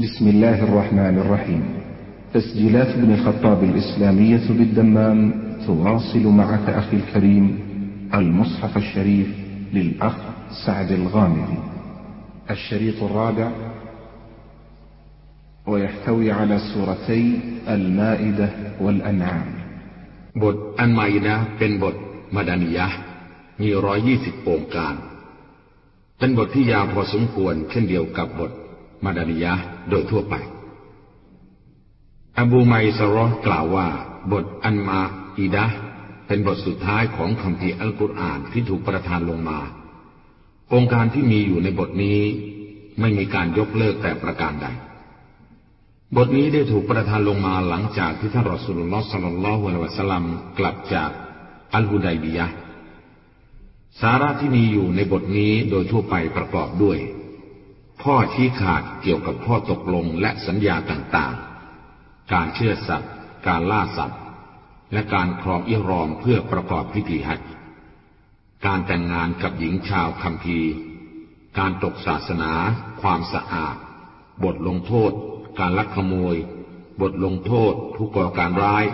بسم الله الرحمن الرحيم تسجيلات ابن الخطاب الإسلامية بالدمام تواصل معك أخي الكريم المصحف الشريف للأخ سعد الغامدي الشريط الرابع ويحتوي على سورتي المائدة والأنعام บทอันมาอินะเป็นบทมาดานิยะห์มีร้อยยี่สิบองค์การ เป็นบทที่ยาวพอสมควรเช่นเดียวกับบท มาดานิยะโดยทั่วไป อบูไมซารอกล่าวว่า บทอันมาอิดะห์เป็นบทสุดท้ายของคำพีร์อัลกุรอานที่ถูกประทานลงมา องค์การที่มีอยู่ในบทนี้ ไม่มีการยกเลิกแต่ประการใด บทนี้ได้ถูกประทานลงมาหลังจากที่ท่านรอสุลลอฮ์สัลลัลลอฮุอะลัยฮิวะสัลลัมกลับจากอัลฮุดัยบียะสาระที่มีอยู่ในบทนี้โดยทั่วไปประกอบด้วย ข้อชี้ขาดเกี่ยวกับข้อตกลงและสัญญาต่างๆ การเชื่อสัตว์ การล่าสัตว์ และการครองอิรอมเพื่อประกอบพิธีฮัจการแต่งงานกับหญิงชาวคัมภีร์ การตกศาสนา ความสะอาด บทลงโทษ การลักขโมย บทลงโทษ ผู้ก่อการร้าย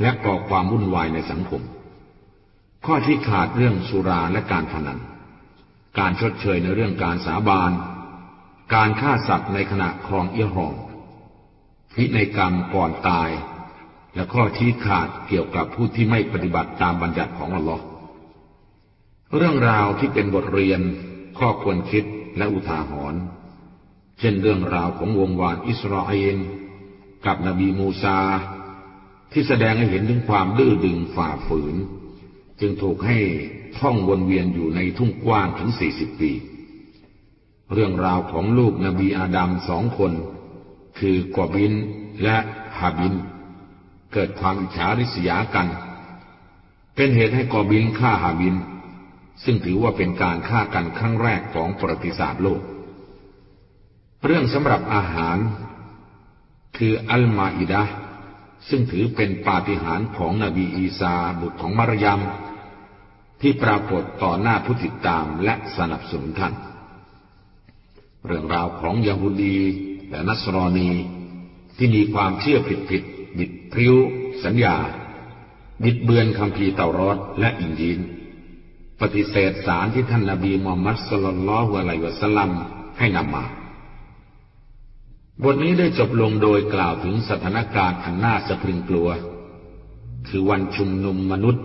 และก่อความวุ่นวายในสังคม ข้อที่ขาดเรื่องสุราและการพนัน การชดเชยในเรื่องการสาบาน การฆ่าสัตว์ในขณะครองเอี้ยหองพิในกรรมก่อนตาย และข้อที่ขาดเกี่ยวกับผู้ที่ไม่ปฏิบัติตามบัญญัติของอัลลอฮ์เรื่องราวที่เป็นบทเรียน ข้อควรคิดและอุทาหรณ์เช่นเรื่องราวของวงวานอิสราเอลกับนบีมูซา ที่แสดงให้เห็นถึงความดื้อดึงฝ่าฝืน จึงถูกให้ท่องวนเวียนอยู่ในทุ่งกว้างถึงสี่สิบปี เรื่องราวของลูกนบีอาดัมสองคน คือกอบินและฮาบิน เกิดความฉาริษยากัน เป็นเหตุให้กอบินฆ่าฮาบิน ซึ่งถือว่าเป็นการฆ่ากันครั้งแรกของประวัติศาสตร์โลก เรื่องสำหรับอาหาร คืออัลมาอิดะซึ่งถือเป็นปาฏิหาริย์ของนบีอีสาบุตรของมารยมที่ปรากฏต่อหน้าผู้ติดตามและสนับสนุนท่าน เรื่องราวของยาฮูดีและนัสรอนี ที่มีความเชื่อผิดผิดบิดพริ้ว สัญญา บิดเบือนคำพีเตารอดและอินจีนปฏิเสธสารที่ท่านนาบีมูฮัมมัดสลลัลลอฮุอะลัยวะสัลลัมให้นำมา บทนี้ได้จบลงโดยกล่าวถึงสถานการณ์อันน่าสะพรึงกลัว คือวันชุมนุมมนุษย์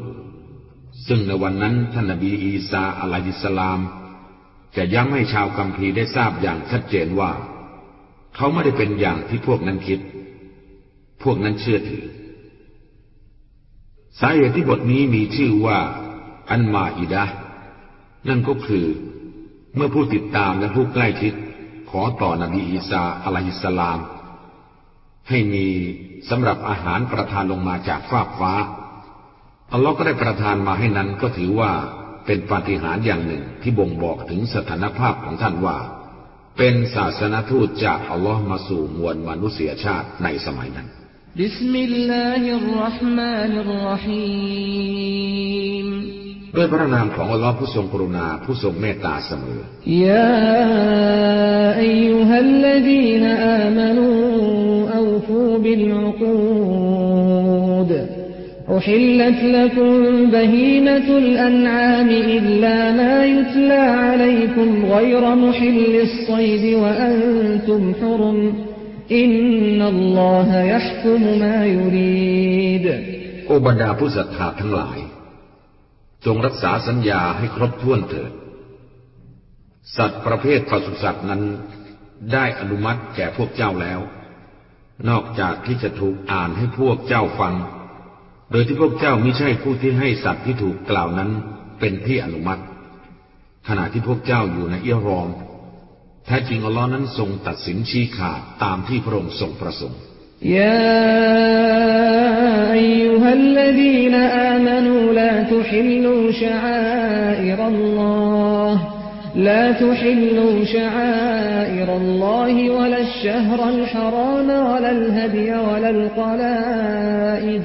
ซึ่งในวันนั้นท่านนบีอีสาอะลัยฮิสสลาม จะย้ำให้ชาวกัมพีได้ทราบอย่างชัดเจนว่า เขาไม่ได้เป็นอย่างที่พวกนั้นคิด พวกนั้นเชื่อถือ สาเหตุที่บทนี้มีชื่อว่า อันมาอิดะนั่นก็คือ เมื่อผู้ติดตามและผู้ใกล้ชิด ขอต่อนบีอีสาอะลัยฮิสสลาม ให้มีสำหรับอาหารประทานลงมาจากฟากฟ้าอัลลอฮ์ก็ได้ประทานมาให้นั้นก็ถือว่า เป็นปาฏิหาริย์อย่างหนึ่งที่บ่งบอกถึงสถานภาพของท่านว่า เป็นศาสนทูตจากอัลลอฮ์มาสู่มวลมนุษยชาติในสมัยนั้นبسم الله الرحمن الرحيمด้วยพระนามของอัลลอฮ์ผู้ทรงกรุณาผู้ทรงเมตตาเสมอيا أيها الذين آمنوا أوفوا بالعقود أحلت لكم بهيمة الأنعام إلا ما يتلى عليكم غير محل الصيد وأنتم حرم إن الله يحكم ما يريد โอบรรดาผู้ศรัทธาทั้งหลาย จงรักษาสัญญาให้ครบถ้วนเถิด สัตว์ประเภทปศุสัตว์นั้นได้อนุมัติแก่พวกเจ้าแล้ว นอกจากที่จะถูกอ่านให้พวกเจ้าฟัง โดยที่พวกเจ้ามิใช่ผู้ที่ให้สัตว์ที่ถูกกล่าวนั้นเป็นที่อนุมัติ ขณะที่พวกเจ้าอยู่ในเอี้ยรอม แท้จริงอัลลอฮ์นั้นทรงตัดสินชี้ขาดตามที่พระองค์ทรงประสงค์ يا أيها الذين آمنوا لا تحلوا شعائر الله لا تحلوا شعائر الله ولا الشهر الحرام ولا الهدي ولا القلائد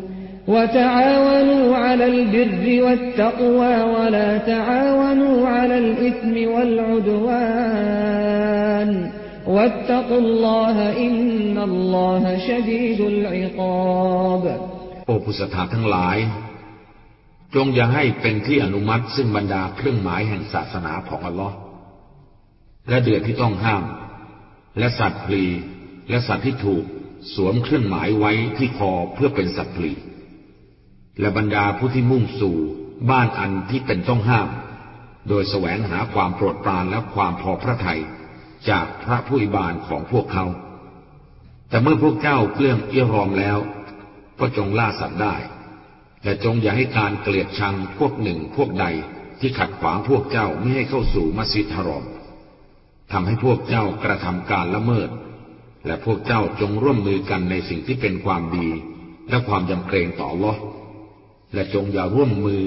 وتعاونوا على البر والتقوى ولا تعاونوا على الإثم والعدوان واتقوا الله إن الله شديد العقاب โอ้ผู้ศรัทธาทั้งหลาย จงอย่าให้เป็นที่อนุมัติซึ่งบรรดาเครื่องหมายแห่งศาสนาของอัลลอฮ์และเดือดที่ต้องห้าม และสัตว์พลีและสัตว์ที่ถูกสวมเครื่องหมายไว้ที่คอเพื่อเป็นสัตว์พลี และบรรดาผู้ที่มุ่งสู่บ้านอันที่เป็นต้องห้าม โดยแสวงหาความโปรดปรานและความพอพระทัยจากพระผู้อิบานของพวกเขา แต่เมื่อพวกเจ้าเกลื่องเอี้ยรอมแล้ว ก็จงล่าสัตว์ได้ และจงอย่าให้การเกลียดชังพวกหนึ่งพวกใดที่ขัดขวางพวกเจ้าไม่ให้เข้าสู่มัสยิดฮารอมทำให้พวกเจ้ากระทำการละเมิด และพวกเจ้าจงร่วมมือกันในสิ่งที่เป็นความดี และความยำเกรงต่อลอ และจงอย่าร่วมมือ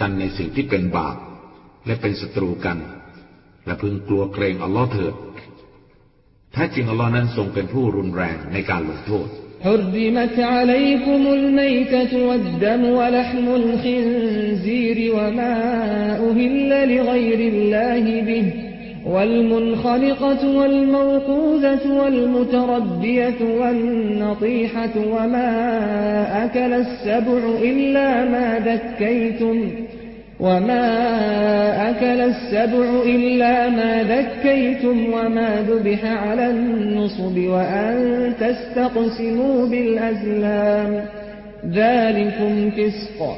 กันในสิ่งที่เป็นบาปและเป็นศัตรูกัน และพึงกลัวเกรงอัลลอฮ์เถิดแท้จริงอัลลอฮ์นั้นทรงเป็นผู้รุนแรงในการลงโทษ حرمت عليكم الميتة والدم ولحم الخنزير وما أهل لغير الله به والمنخلقة والموقوذة والمتردية والنطيحة وما أكل السبع إلا ما ذكيتم وما أكل السبع إلا ما ذكيتم وما ذبح على النصب وأن تستقسموا بالأزلام. ذلكم فسق.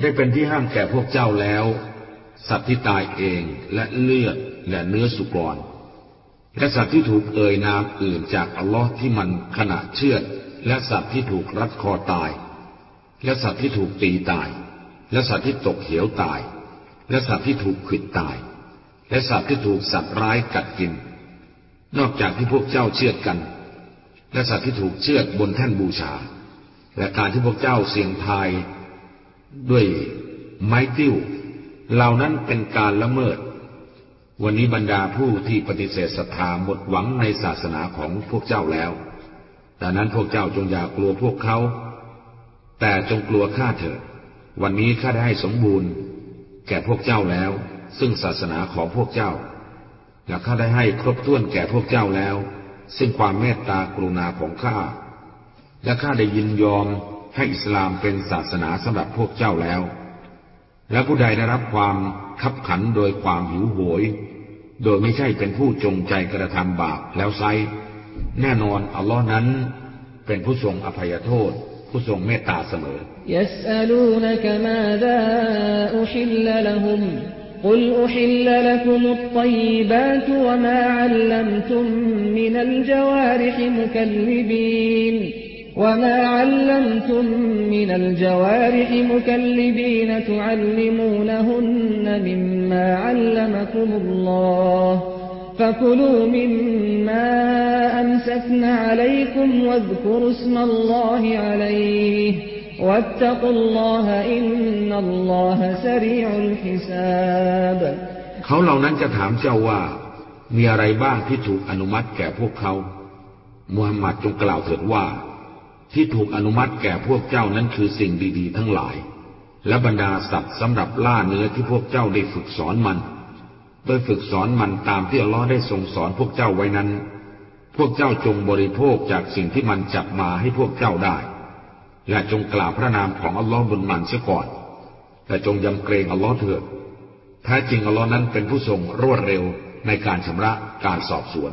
ได้เป็นที่ห้ามแก่พวกเจ้าแล้ว สัตว์ที่ตายเองและเลือดและเนื้อสุกรและสัตว์ที่ถูกเอ่ยนามอื่นจากอัลลอฮ์ที่มันขณะเชื่อดและสัตว์ที่ถูกรัดคอตาย และสัตว์ที่ถูกตีตาย และสัตว์ที่ตกเหวตาย และสัตว์ที่ถูกขิดตาย และสัตว์ที่ถูกสัตว์ร้ายกัดกิน นอกจากที่พวกเจ้าเชื่อดกัน และสัตว์ที่ถูกเชื่อดบนแท่นบูชา และการที่พวกเจ้าเสี่ยงทาย ด้วยไม้ติ้ว เหล่านั้นเป็นการละเมิด วันนี้บรรดาผู้ที่ปฏิเสธศรัทธาหมดหวังในศาสนาของพวกเจ้าแล้วดังนั้นพวกเจ้าจงอย่ากลัวพวกเขา แต่จงกลัวข้าเถิด วันนี้ข้าได้ให้สมบูรณ์ แก่พวกเจ้าแล้ว ซึ่งศาสนาของพวกเจ้า และข้าได้ให้ครบถ้วนแก่พวกเจ้าแล้ว ซึ่งความเมตตากรุณาของข้า และข้าได้ยินยอม ให้อิสลามเป็นศาสนาสำหรับพวกเจ้าแล้ว และผู้ใดได้รับความขับขันโดยความหิวโหย โดยไม่ใช่เป็นผู้จงใจกระทำบาปแล้วไซ แน่นอนอัลลอฮ์นั้น เป็นผู้ทรงอภัยโทษ ผู้ทรงเมตตาเสมอ يسألونك ماذا أحل لهم قل أحل لكم الطيبات وما علمتم من الجوارح مكلبين وما علمتم من الجوارح مكلبين تعلمونهن مما علمكم الله فكلوا مما أمسكن عليكم واذكروا اسم الله عليه واتقوا الله إن الله سريع الحساب เขาเหล่านั้นจะถามเจ้าว่า มีอะไรบ้างที่ถูกอนุมัติแก่พวกเขา มูฮัมหมัดจงกล่าวเถิดว่า ที่ถูกอนุมัติแก่พวกเจ้านั้นคือสิ่งดี ๆ ทั้งหลาย และบรรดาสัตว์สำหรับล่าเนื้อที่พวกเจ้าได้ฝึกสอนมัน โดยฝึกสอนมันตามที่อัลลอฮ์ได้ทรงสอนพวกเจ้าไว้นั้น พวกเจ้าจงบริโภคจากสิ่งที่มันจับมาให้พวกเจ้าได้ และจงกล่าวพระนามของอัลลอฮ์บนมันเสียก่อน และจงยำเกรงอัลลอฮ์เถิดแท้จริงอัลลอฮ์นั้นเป็นผู้ทรงรวดเร็วในการชำระการสอบสวน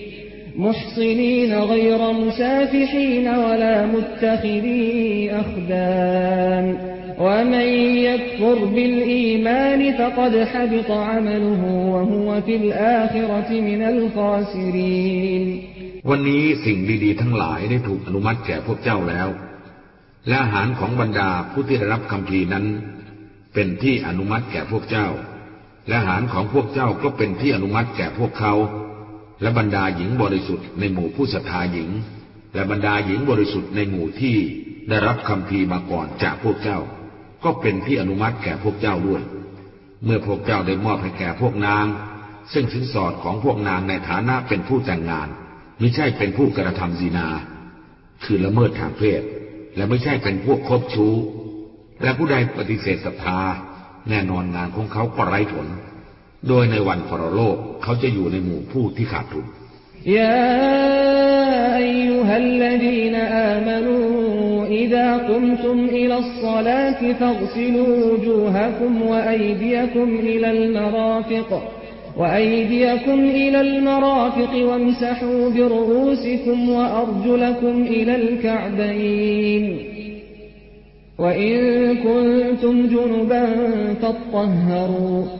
محصنين غير مسافحين ولا متخذي أخدان ومن يكفر بالإيمان فقد حبط عمله وهو في الآخرة من الخاسرين วันนี้สิ่งดีๆทั้งหลายได้ถูกอนุมัติแก่พวกเจ้าแล้ว และอาหารของบรรดาผู้ที่ได้รับคำพีนั้น เป็นที่อนุมัติแก่พวกเจ้า และอาหารของพวกเจ้าก็เป็นที่อนุมัติแก่พวกเขา และบรรดาหญิงบริสุทธิ์ในหมู่ผู้ศรัทธาหญิง และบรรดาหญิงบริสุทธิ์ในหมู่ที่ได้รับคำพีมาก่อนจากพวกเจ้า ก็เป็นที่อนุมัติแก่พวกเจ้าด้วย เมื่อพวกเจ้าได้มอบให้แก่พวกนาง ซึ่งสินสอดของพวกนางในฐานะเป็นผู้แต่งงานไม่ใช่เป็นผู้กระทำซีนา คือละเมิดทางเพศ และไม่ใช่เป็นพวกคบชู้ และผู้ใดปฏิเสธศรัทธาแน่นอนงานของเขาก็ไร้ผล โดยในวันพรโลกเขาจะอยู่ในหมู่ผู้ที่ขาดทุน يا أيها الذين آمنوا إذا قمتم إلى الصلاة فاغسلوا وجوهكم وأيديكم إلى المرافق وأيديكم إلى المرافق وامسحوا برؤوسكم وأرجلكم إلى الكعبين وإن كنتم جنبا فاطهروا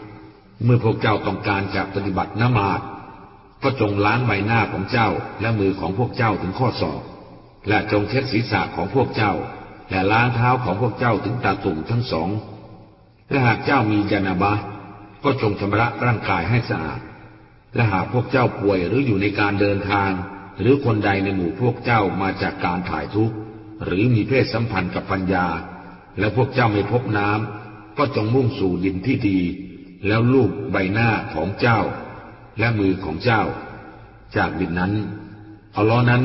เมื่อพวกเจ้าต้องการจะปฏิบัตินมาดก็จงล้างใบหน้าของเจ้าและมือของพวกเจ้าถึงข้อศอก และจงเช็ดศีรษะของพวกเจ้า และล้างเท้าของพวกเจ้าถึงตาตุ่มทั้งสอง และหากเจ้ามีจานาบะก็จงชำระร่างกายให้สะอาด และหากพวกเจ้าป่วยหรืออยู่ในการเดินทาง หรือคนใดในหมู่พวกเจ้ามาจากการถ่ายทุกข์หรือมีเพศสัมพันธ์กับปัญญา และพวกเจ้าไม่พบน้ำก็จงมุ่งสู่ดินที่ดี แล้วลูบใบหน้าของเจ้า และมือของเจ้า จากดินนั้นอัลลอฮ์นั้น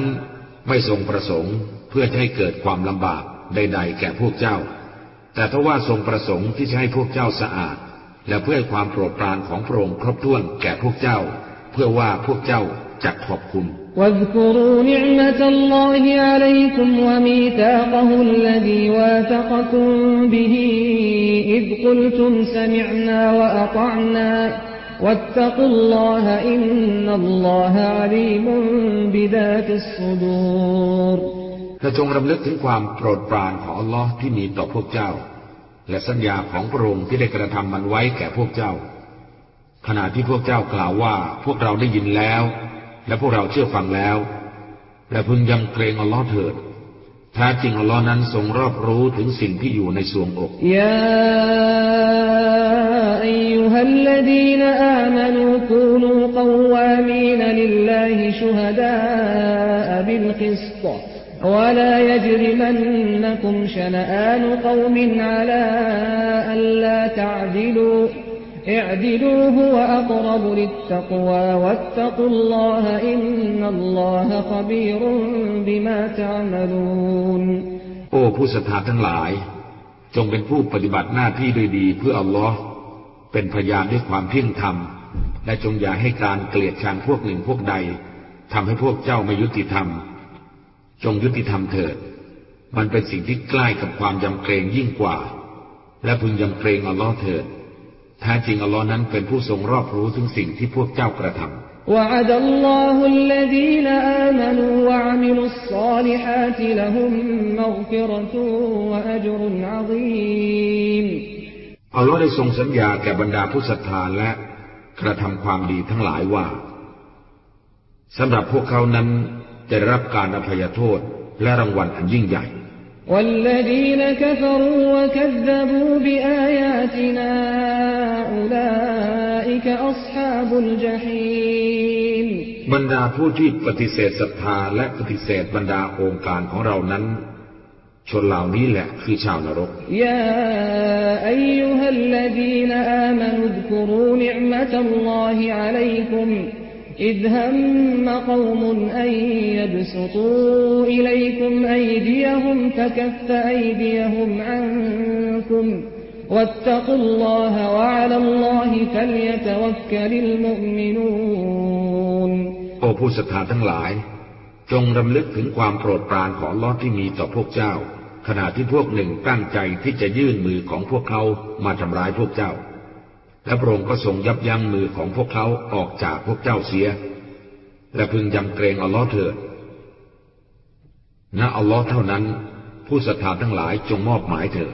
ไม่ทรงประสงค์เพื่อจะให้เกิดความลำบากใด ๆ แก่พวกเจ้า แต่ถ้าว่าทรงประสงค์ที่จะให้พวกเจ้าสะอาด และเพื่อความโปรดปรานของพระองค์ครบถ้วนแก่พวกเจ้า เพื่อว่าพวกเจ้าจะขอบคุณ واذكروا نعمة الله عليكم وميثاقه الذي واثقكم به إذ قلتم سمعنا وأطعنا واتقوا الله إن الله عليم بذات الصدور และจงรำลึกถึงความโปรดปรานของอัลลอฮ์ที่มีต่อพวกเจ้า และสัญญาของพระองค์ที่ได้กระทำมันไว้แก่พวกเจ้า ขณะที่พวกเจ้ากล่าวว่าพวกเราได้ยินแล้ว และพวกเราเชื่อฟังแล้ว และพึงยำเกรงอัลลอฮ์เถิดแท้จริงอัลลอฮ์นั้นทรงรอบรู้ถึงสิ่งที่อยู่ในสวงอก يا أيها الذين آمنوا كونوا قوامين لله شهداء بالقسط ولا يجرمنكم شنآن قوم على ألا تعدلوا اعدلوا هو أقرب للتقوى واتقوا الله إن الله خبير بما تعملون โอ้ผู้ศรัทธาทั้งหลาย จงเป็นผู้ปฏิบัติหน้าที่โดยดีเพื่ออัลลอฮ์เป็นพยานด้วยความเที่ยงธรรม และจงอย่าให้การเกลียดชังพวกหนึ่งพวกใดทำให้พวกเจ้าไม่ยุติธรรม จงยุติธรรมเถิด มันเป็นสิ่งที่ใกล้กับความยำเกรงยิ่งกว่า และพึงยำเกรงอัลลอฮ์เถิด แท้จริงอัลลอฮ์นั้นเป็นผู้ทรงรอบรู้ถึงสิ่งที่พวกเจ้ากระทำ وعد الله الذين آمنوا وعملوا الصالحات لهم مغفرة وأجر عظيم อัลลอฮ์ได้ทรงสัญญาแก่บรรดาผู้ศรัทธาและกระทำความดีทั้งหลายว่าสำหรับพวกเขานั้นจะรับการอภัยโทษและรางวัลอันยิ่งใหญ่ والذين كفروا وكذبوا بآياتنا أولئك أصحاب الجحيم บรรดาผู้ที่ปฏิเสธศรัทธาและปฏิเสธบรรดาองค์การของเรานั้น ชนเหล่านี้แหละคือชาวนรก يا أيها الذين آمنوا اذكروا نعمة الله عليكم إذ هم قوم أن يبسطوا إليكم أيديهم فكف أيديهم عنكم واتقوا الله وعلى الله فليتوكل المؤمنون โอ้ผู้ศรัทธาทั้งหลาย จงรำลึกถึงความโปรดปรานของอัลลอฮ์ที่มีต่อพวกเจ้า ขณะที่พวกหนึ่งตั้งใจที่จะยื่นมือของพวกเขามาทำร้ายพวกเจ้า และพระองค์ก็ทรงยับยั้งมือของพวกเขาออกจากพวกเจ้าเสีย และพึงยำเกรงอัลลอฮ์เถิดณอัลลอฮ์เท่านั้น ผู้ศรัทธาทั้งหลายจงมอบหมายเถิด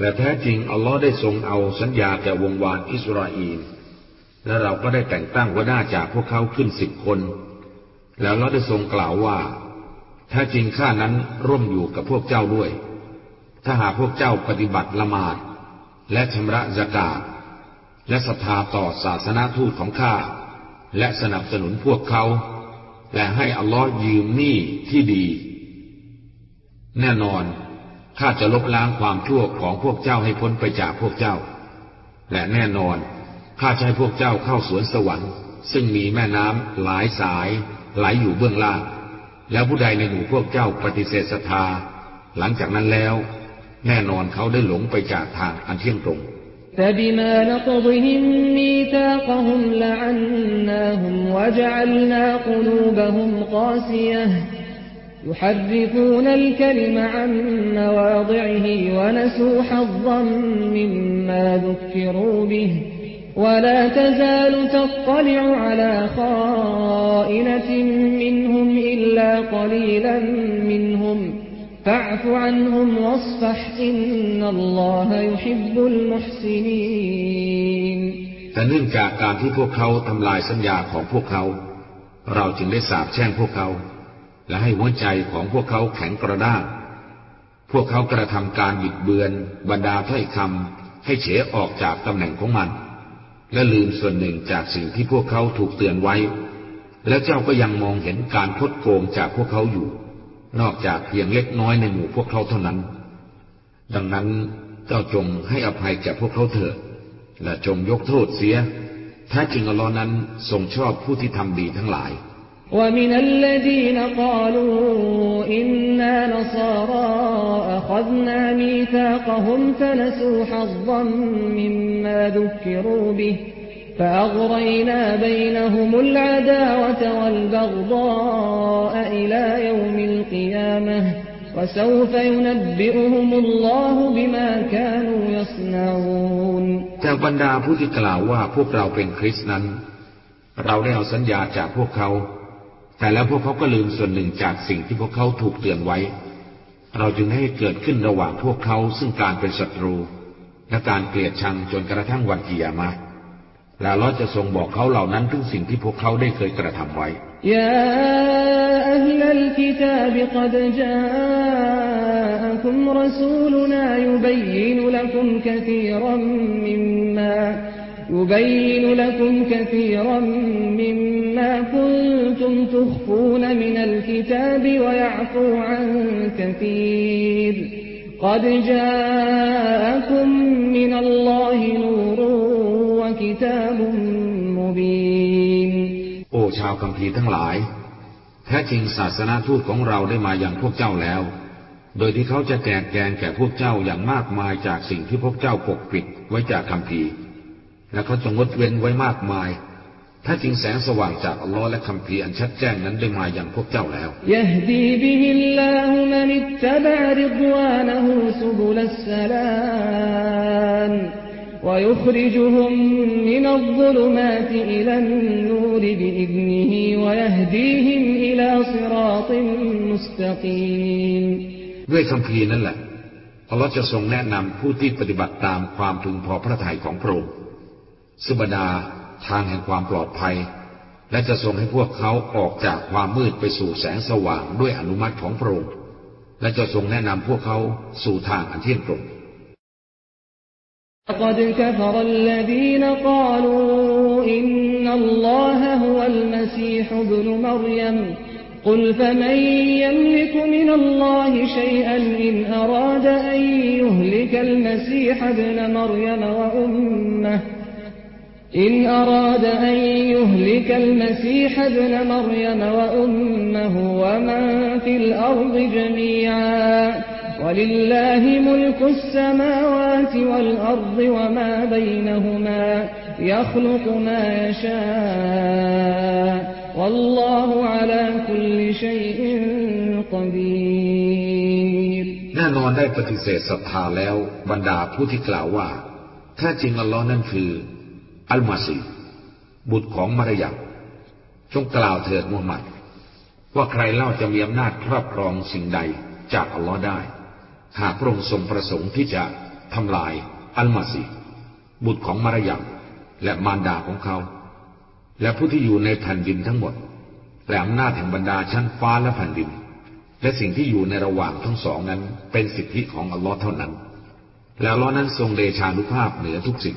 และแท้จริง อัลลอฮ์ได้ทรงเอาสัญญาแก่วงวานอิสราเอลและเราก็ได้แต่งตั้งหัวหน้าจากพวกเขาขึ้นสิบคน แล้วเราได้ทรงกล่าวว่า ถ้าจริงข้านั้นร่วมอยู่กับพวกเจ้าด้วย ถ้าหากพวกเจ้าปฏิบัติละหมาด และชำระสกาศและศรัทธาต่อศาสนาทูตของข้า และสนับสนุนพวกเขา และให้อัลลอฮ์ยืมหนี้ที่ดี แน่นอน ข้าจะลบล้างความชั่วของพวกเจ้าให้พ้นไปจากพวกเจ้า และแน่นอนข้าจะให้พวกเจ้าเข้าสวนสวรรค์ ซึ่งมีแม่น้ำหลายสายไหลอยู่เบื้องล่าง แล้วผู้ใดในหมู่พวกเจ้าปฏิเสธศรัทธา หลังจากนั้นแล้ว แน่นอนเขาได้หลงไปจากทางอันเที่ยงตรง فبما نقضهم ميثاقهم لعناهم وجعلنا قلوبهم قاسية يحرفون الكلم عن مواضعه ونسوا حظا مما ذكروا به ولا تزال تطلع على خائنة منهم إلا قليلا منهم فاعف عنهم واصفح إن الله يحب المحسنين แต่เนื่องจากการที่พวกเขาทำลายสัญญาของพวกเขา เราจึงได้สาปแช่งพวกเขา และให้หัวใจของพวกเขาแข็งกระด้าง พวกเขากระทำการบิดเบือนบรรดาถ้อยคำให้เฉออกจากตำแหน่งของมัน และลืมส่วนหนึ่งจากสิ่งที่พวกเขาถูกเตือนไว้ และเจ้าก็ยังมองเห็นการคดโกงจากพวกเขาอยู่ นอกจากเพียงเล็กน้อยในหมู่พวกเขาเท่านั้น ดังนั้นเจ้าจงให้อภัยแก่พวกเขาเถิดและจงยกโทษเสียแท้จริงอัลลอฮ์นั้นทรงชอบผู้ที่ทำดีทั้งหลาย ومن الذين قالوا إنا نصارى أخذنا ميثاقهم فنسوا حظا مما ذكروا به فأغرينا بينهم العداوة والبغضاء إلى يوم القيامة وسوف ينبئهم الله بما كانوا يصنعون จากบรรดาผู้ที่กล่าวว่าพวกเราเป็นคริสต์นั้น เราได้เอาสัญญาจากพวกเขา แต่แล้วพวกเขาก็ลืมส่วนหนึ่งจากสิ่งที่พวกเขาถูกเตือนไว้ เราจึงให้เกิดขึ้นระหว่างพวกเขาซึ่งการเป็นศัตรู และการเกลียดชังจนกระทั่งวันกิยามะและเราจะทรงบอกเขาเหล่านั้นถึงสิ่งที่พวกเขาได้เคยกระทำไว้ยาอัลลกิตาบกัดจาอัคุมรสูลนายุบยินลักุมคธีรัมมิมมา يبين لكم كثيرا مما كنتم تخفون من الكتاب ويعفو عن كثير قد جاءكم من الله نور وكتاب مبين โอ้ชาวคัมภีร์ทั้งหลาย แท้จริงศาสนาทูตของเราได้มาอย่างพวกเจ้าแล้ว โดยที่เขาจะแจกแจงแก่พวกเจ้าอย่างมากมายจากสิ่งที่พวกเจ้าปกปิดไว้จากคัมภีร์ และเขาจะงดเว้นไว้มากมาย ถ้าจริงแสงสว่างจากอัลลอฮ์และคำเพียรชัดแจ้งนั้นได้มาอย่างพวกเจ้าแล้วด้วยคำเพียนั่นแหละอัลลอฮ์จะทรงแนะนำผู้ที่ปฏิบัติตามความถึงพอพระทัยของพระองค์ สุบดาทางแห่งความปลอดภัย และจะทรงให้พวกเขาออกจากความมืดไปสู่แสงสว่างด้วยอนุมัติของพระองค์และจะทรงแนะนำพวกเขาสู่ทางอันเที่ยงตรง لقد كفر الذين قالوا إن الله هو المسيح ابن مريم قل فمن يملك من الله شيئا إن أراد أن يهلك المسيح ابن مريم وأمه إن أراد أن يهلك المسيح ابن مريم وأمه ومن في الأرض جميعا ولله ملك السماوات والأرض وما بينهما يخلق ما يشاء والله على كل شيء قدير แน่นอนได้ปฏิเสธศรัทธาแล้วบรรดาผู้ที่กล่าวว่าถ้าจริงอัลลอฮ์นั่นคือ อัลมาซีบุตรของมารยาจงกล่าวเถิดมูฮัมหมัด ว่าใครเล่าจะมีอำนาจครอบครองสิ่งใดจากอัลลอฮ์ได้ หากพระองค์ทรงประสงค์ที่จะทำลายอัลมาซีบุตรของมารยาและมารดาของเขา และผู้ที่อยู่ในแผ่นดินทั้งหมด และอำนาจแห่งบรรดาชั้นฟ้าและแผ่นดิน และสิ่งที่อยู่ในระหว่างทั้งสองนั้นเป็นสิทธิของอัลลอฮ์เท่านั้น แล้วลลอฮ์นั้นทรงเดชานุภาพเหนือทุกสิ่ง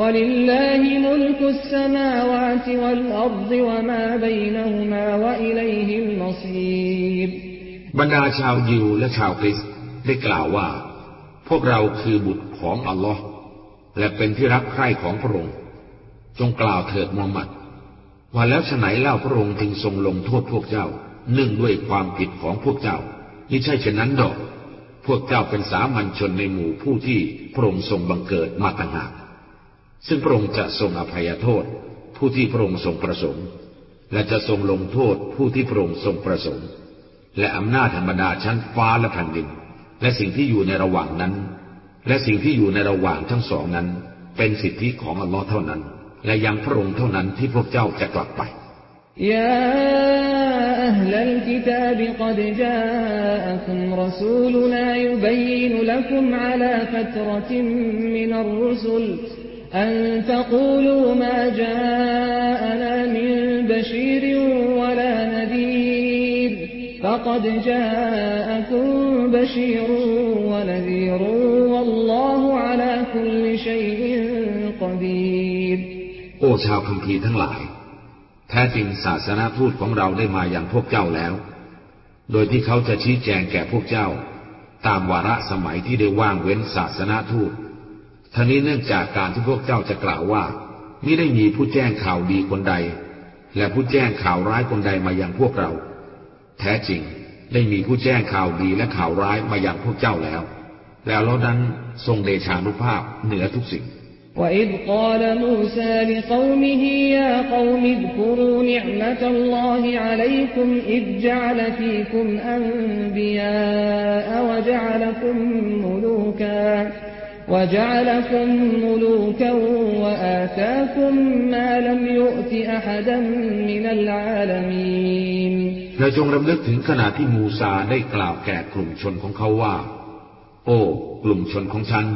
ولله ملك السماوات والأرض وما بينهما وإليه المصير บรรดาชาวยิวและชาวคริสต์ได้กล่าวว่า พวกเราคือบุตรของอัลลอฮ์และเป็นที่รักใคร่ของพระองค์ จงกล่าวเถิดมูฮัมหมัด ว่าแล้วฉไหนเล่าพระองค์จึงทรงลงโทษพวกเจ้าเนื่องด้วยความผิดของพวกเจ้านี่ใช่เช่นนั้นดอก พวกเจ้าเป็นสามัญชนในหมู่ผู้ที่พระองค์ทรงบังเกิดมาต่างหาก ซึ่งพระองค์จะทรงอภัยโทษ ผู้ที่พระองค์ทรงประสงค์ และจะทรงลงโทษผู้ที่พระองค์ทรงประสงค์ และอำนาจธรรมดาชั้นฟ้าและแผ่นดิน และสิ่งที่อยู่ในระหว่างนั้น และสิ่งที่อยู่ในระหว่างทั้งสองนั้น เป็นสิทธิของอัลลอฮ์เท่านั้น และยังพระองค์เท่านั้นที่พวกเจ้าจะกลับไปยาอัลลกิตาบกัดจ าอัคุมรสูลนายุบัยนลักุมอัลาฟัตรติมินัรรุสุล أن تقولوا ما جاءنا من بشير ولا نذير فقد جاءكم بشير ونذير والله على كل شيء قدير โอ้ชาวคัมภีร์ทั้งหลาย แท้จริงศาสนาทูตของเราได้มาอย่างพวกเจ้าแล้ว โดยที่เขาจะชี้แจงแก่พวกเจ้า ตามวาระสมัยที่ได้ว่างเว้นศาสนาทูต ท่านี้เนื่องจากการที่พวกเจ้าจะกล่าวว่ามิได้มีผู้แจ้งข่าวดีคนใด และผู้แจ้งข่าวร้ายคนใดมาอย่างพวกเรา แท้จริงได้มีผู้แจ้งข่าวดีและข่าวร้ายมาอย่างพวกเจ้าแล้ว แล้วเราดันทรงเดชานุภาพเหนือทุกสิ่ง وإذ قال موسى لقومه يا قوم اذكروا نعمة الله عليكم إذ جعل فيكم أنبياء وجعلكم ملوكا وجعلكم ملوكا وآتاكم ما لم يؤت أحدا من العالمين และจงรำลึกถึงขณะที่มูซาได้กล่าวแก่กลุ่มชนของเขาว่า โอ้ กลุ่มชนของฉัน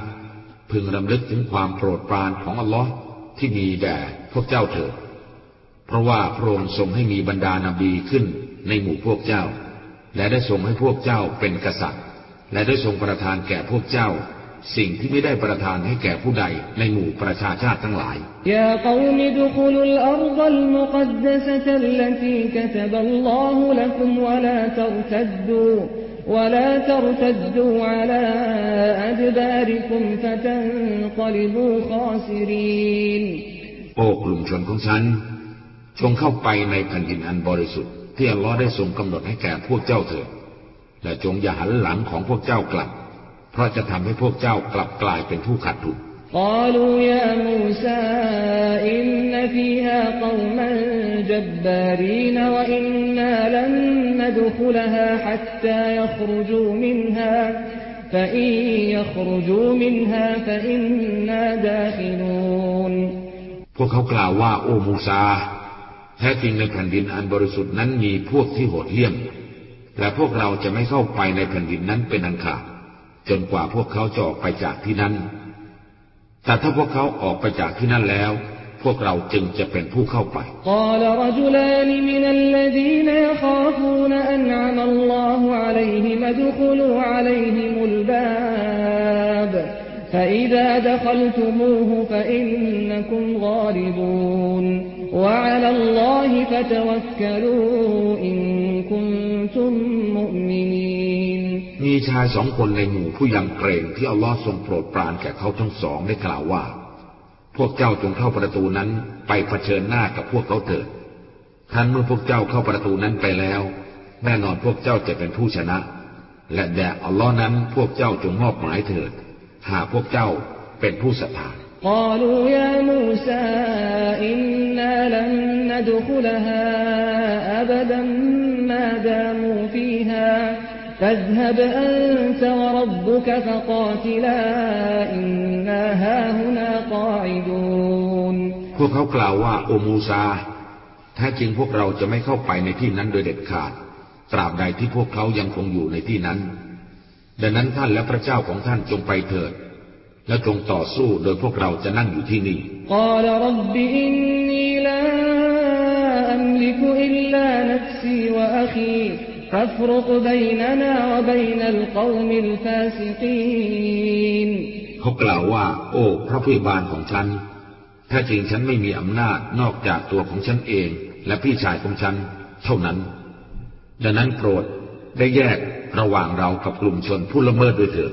พึงรำลึกถึงความโปรดปรานของอัลลอฮ์ที่มีแด่พวกเจ้าเถิด เพราะว่าพระองค์ทรงให้มีบรรดานาบีขึ้นในหมู่พวกเจ้า และได้ทรงให้พวกเจ้าเป็นกษัตริย์ และได้ทรงประทานแก่พวกเจ้า สิ่งที่ไม่ได้ประทานให้แก่ผู้ใดในหมู่ประชาชาติทั้งหลาย يا قوم ادخلوا الأرض المقدسة التي كتب الله لكم ولا ترتدوا ولا ترتدوا على أدباركم فتنقلبوا خاسرين โอ้กลุ่มชนของฉัน จงเข้าไปในแผ่นดินอันบริสุทธิ์ที่อัลลอฮ์ได้ทรงกำหนดให้แก่พวกเจ้าเถิด และจงอย่าหันหลังของพวกเจ้ากลับ เพราะจะทำให้พวกเจ้ากลับกลายเป็นผู้ขัดทุน قالوا يا موسى إن فيها قوما جبارين وإنا لن ندخلها حتى يخرجوا منها فإن يخرجوا منها فإنا داخلون พวกเขากล่าวว่า โอ้มูซา แท้จริงในแผ่นดินอันบริสุทธิ์นั้นมีพวกที่โหดเหี้ยม และพวกเราจะไม่เข้าไปในแผ่นดินนั้นเป็นอันขาด จนกว่าพวกเขาจะออกไปจากที่นั้น แต่ถ้าพวกเขาออกไปจากที่นั่นแล้ว พวกเราจึงจะเป็นผู้เข้าไป قال رجلان من الذين يخافون أنعم الله عليهم ادخلوا عليهم الباب فإذا دخلتموه فإنكم غالبون وعلى الله فتوكلوا إن كنتم مؤمنين มีชายสองคนในหมู่ผู้ยังเกรงที่อัลลอฮ์ทรงโปรดปรานแก่เขาทั้งสองได้กล่าวว่า พวกเจ้าจงเข้าประตูนั้นไปเผชิญหน้ากับพวกเขาเถิดท่านเมื่อพวกเจ้าเข้าประตูนั้นไปแล้ว แน่นอนพวกเจ้าจะเป็นผู้ชนะ และแด่อัลลอฮ์นั้นพวกเจ้าจงมอบหมายเถิด หากพวกเจ้าเป็นผู้ศรัทธา قالوا يا موسى إنا لن ندخلها أبدا ما داموا فيها فاذهب أنت وربك فقاتلا إنا هاهنا قاعدون พวกเขากล่าวว่า โอมูซาแท้จริงพวกเราจะไม่เข้าไปในที่นั้นโดยเด็ดขาด ตราบใดที่พวกเขายังคงอยู่ในที่นั้น ดังนั้นท่านและพระเจ้าของท่านจงไปเถิด และจงต่อสู้โดยพวกเราจะนั่งอยู่ที่นี่ قال เขากล่าวว่า โอ้พระผู้บานของฉัน ถ้าจริงฉันไม่มีอำนาจนอกจากตัวของฉันเอง และพี่ชายของฉัน เท่านั้น ดังนั้นโปรดได้แยกระหว่างเรากับกลุ่มชนผู้ละเมิดด้วยเถิด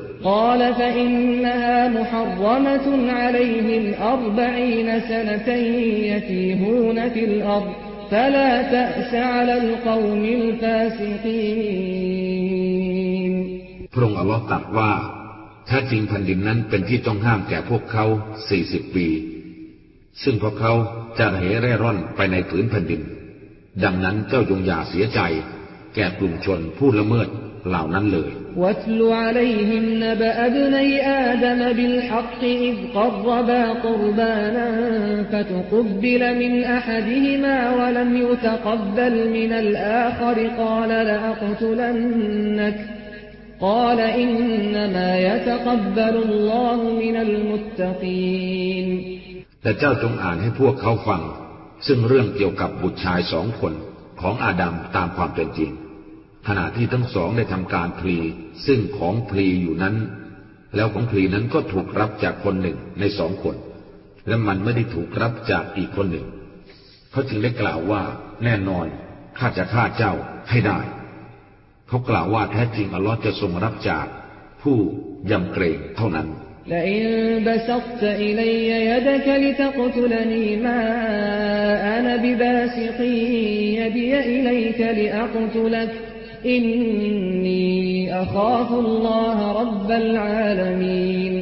عليهم أربعين سنة يتيهون في الأرض فلا تأس على القوم الفاسقين พระองค์อัลลอฮ์ตรัสว่าแท้จริงแผ่นดินนั้นเป็นที่ต้องห้ามแก่พวกเขาสี่สิบปี ซึ่งพวกเขาจะเหเร่ร่อนไปในผืนแผ่นดิน ดังนั้นเจ้าจงอย่าเสียใจ แก่กลุ่มชนผู้ละเมิดเหล่านั้นเลย واتل عليهم نبأ ابني آدم بالحق إذ قربا قربانا فتقبل من أحدهما ولم يتقبل من الآخر قال لأقتلنك قال إنما يتقبل الله من المتقين แต่เจ้าจงอ่านให้พวกเขาฟัง ซึ่งเรื่องเกี่ยวกับบุตรชายสองคนของอาดัมตามความเป็นจริง ขณะที่ทั้งสองได้ทำการพลี ซึ่งของพลีอยู่นั้น แล้วของพลีนั้นก็ถูกรับจากคนหนึ่งในสองคน และมันไม่ได้ถูกรับจากอีกคนหนึ่ง เขาจึงได้กล่าวว่า แน่นอนข้าจะฆ่าเจ้าให้ได้ เขากล่าวว่าแท้จริงอัลลอฮ์จะทรงรับจากผู้ยำเกรงเท่านั้น لئن بسطت إلي يدك لتقتلني ما أنا بباسط يدي إليك لأقتلك อินนีอัคาฟุลลอฮ์รับบัลอาลามีน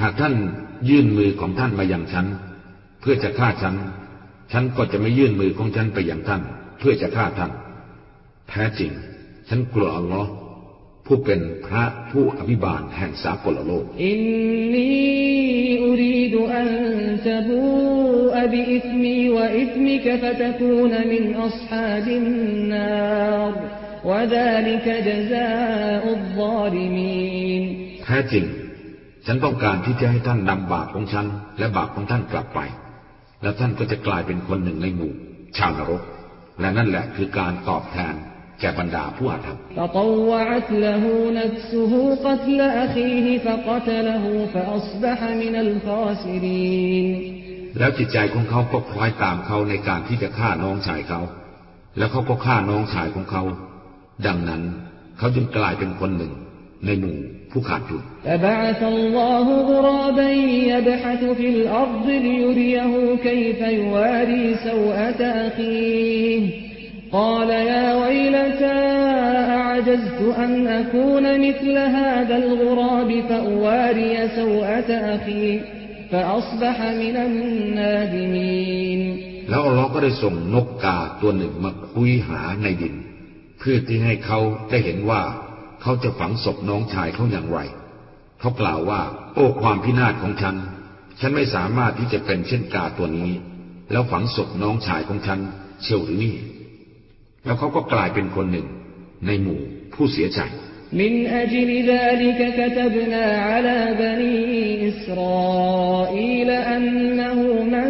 หากท่านยื่นมือของท่านมาอย่างฉัน เพื่อจะฆ่าฉัน ฉันก็จะไม่ยื่นมือของฉันไปอย่างท่าน เพื่อจะฆ่าท่าน แท้จริง ฉันกลัวอัลลอฮ์ผู้เป็นพระผู้อภิบาลแห่งสากลโลก إني أريد أن تبوء بإثمي وإثمك فتكون من أصحاب النار وذلك جزاء الظالمينแท้จริง ฉันต้องการที่จะให้ท่านนำบาปของฉัน และบาปของท่านกลับไป แล้วท่านก็จะกลายเป็นคนหนึ่งในหมู่ ชาวนรก และนั่นแหละคือการตอบแทนแก่บรรดาผู้อาธรรมแล้วจิตใจของเขาก็คล้อยตามเขาในการที่จะฆ่าน้องชายเขา แล้วเขาก็ฆ่าน้องชายของเขา ดังนั้นเขาจึงกลายเป็นคนหนึ่งในหมู่ผู้ขาดทุน قال يا ويلتى أعجزت أن أكون مثل هذا الغراب فأواري سوءة أخي فأصبح من النادمين แล้วอัลลอฮ์ก็ได้ส่งนกกาตัวหนึ่งมาคุยหาในดิน เพื่อที่ให้เขาได้เห็นว่าเขาจะฝังศพน้องชายเขาอย่างไร เขากล่าวว่า โอ้ความพินาศของฉัน ฉันไม่สามารถที่จะเป็นเช่นกาตัวนี้ แล้วฝังศพน้องชายของฉันเชียวหรือนี่แล้วเขาก็กลายเป็นคนหนึ่งในหมู่ผู้เสียใจ من أجل ذلك كتبنا على بني إسرائيل أنه من